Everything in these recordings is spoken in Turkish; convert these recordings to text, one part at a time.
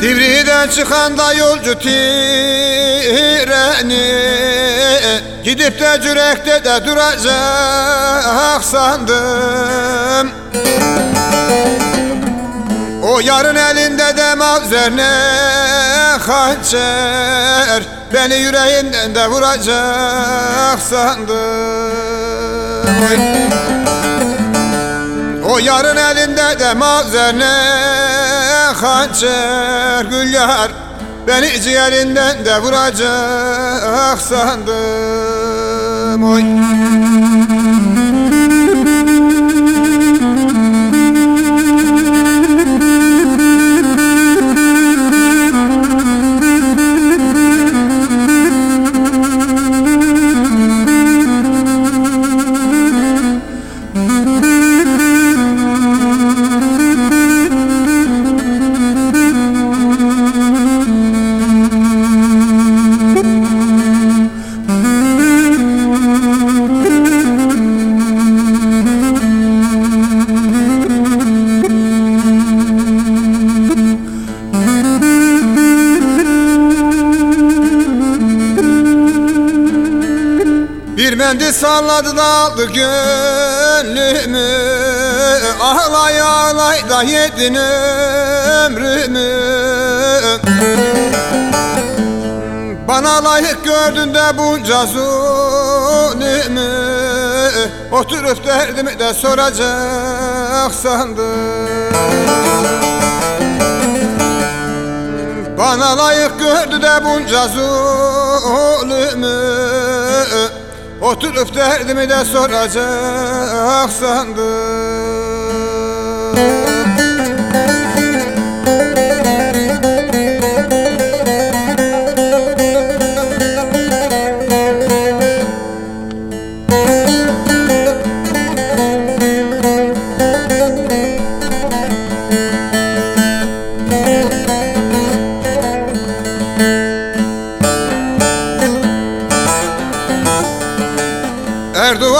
Divriğden çıkan da yolcu treni Gidip de cürekte de duracak sandım. O yarın elinde de mavzer ne hançer. Beni yüreğinden de vuracak sandım. O yarın elinde de mavzer ne hançer. Gül yar Beni ciğerinden de vuracak sandım Oy. Bir mendil salladı da aldı gönlümü. Ağlay ağlay da yedin ömrümü. Bana layık gördün de bunca zulümü. Oturup derdimi de soracak sandım. Bana layık gördü de bunca zulümü Oturup derdimi de soracak sandım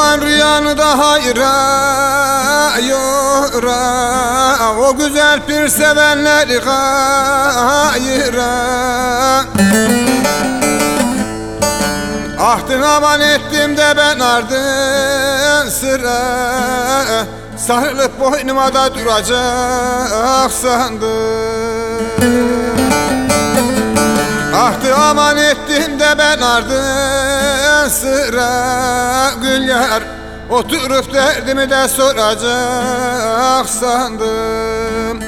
Erdoğan rüyanı hayra yora. O güzel pir sevenleri hayra. Ahtın aman ettim de ben ardın sıra. Sarılıp boynuma da duracak sandım. Ahtı aman ettim de ben ardın sıra gül yar Oturup derdimi de soracak sandım